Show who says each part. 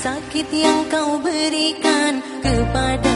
Speaker 1: sakit yang kau berikan kepada